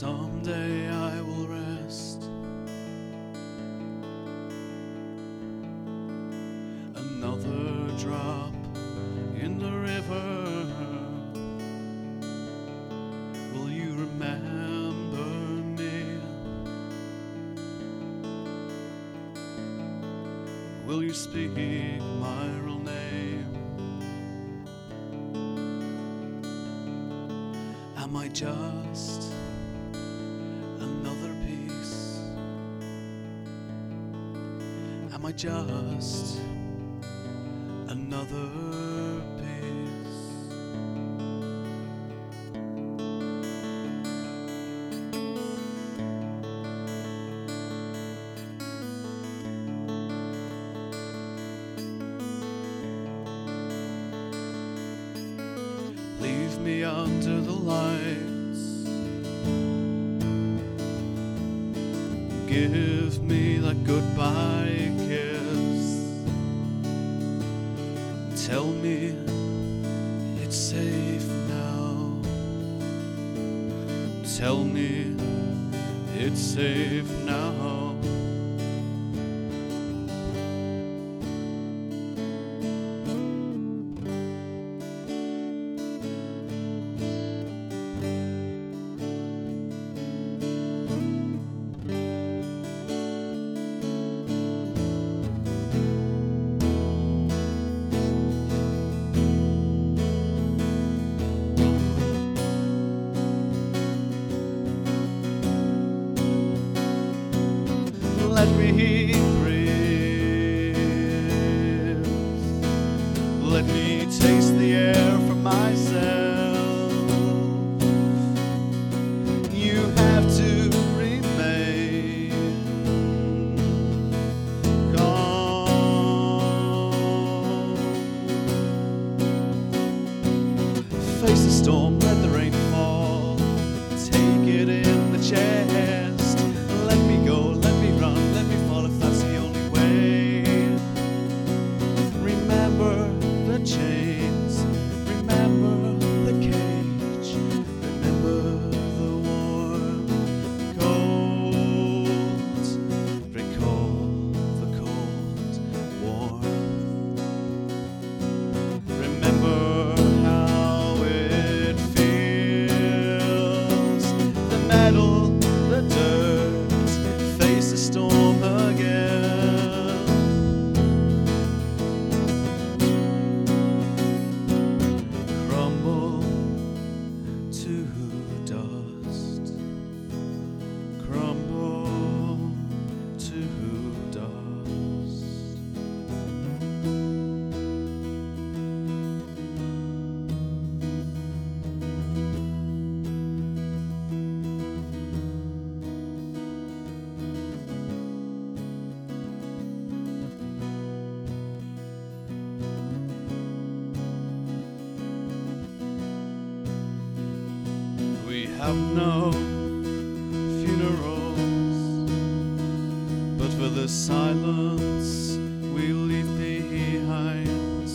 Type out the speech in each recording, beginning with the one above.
Someday I will rest. Another drop in the river. Will you remember me? Will you speak my real name? Am I just just another piece? Leave me under the lights. Give me that goodbye kiss. Tell me it's safe now. Tell me it's safe now. Have no funerals, but for the silence we leave behind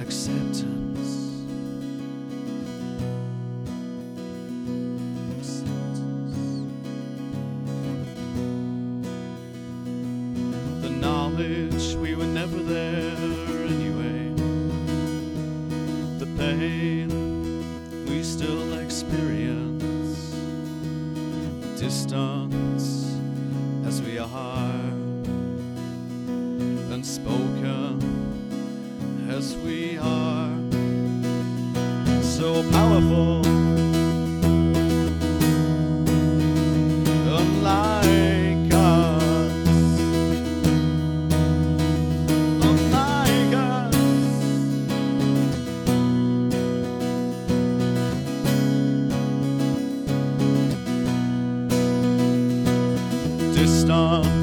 acceptance. The knowledge we were never there anyway. The pain distance as we are unspoken as we are. So powerful Distance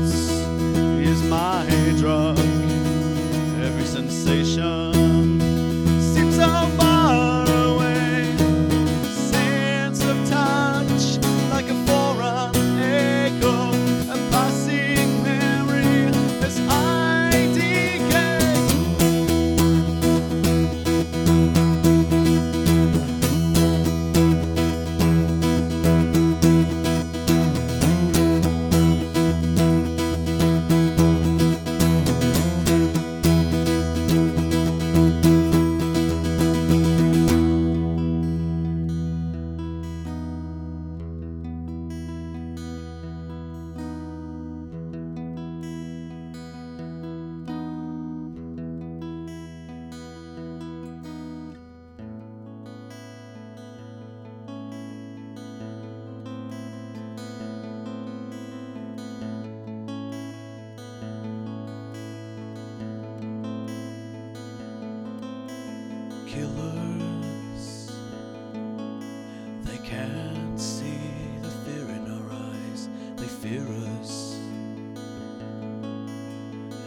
dangerous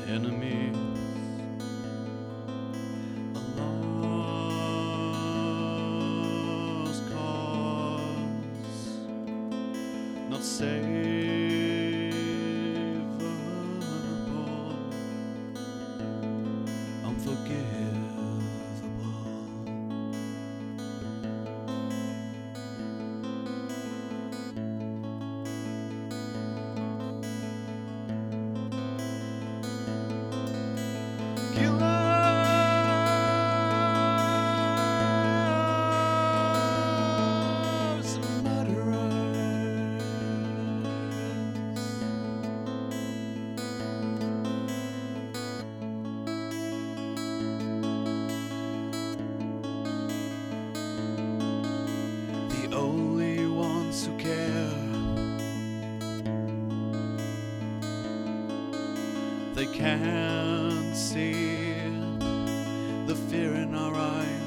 enemy. they can't see the fear in our eyes.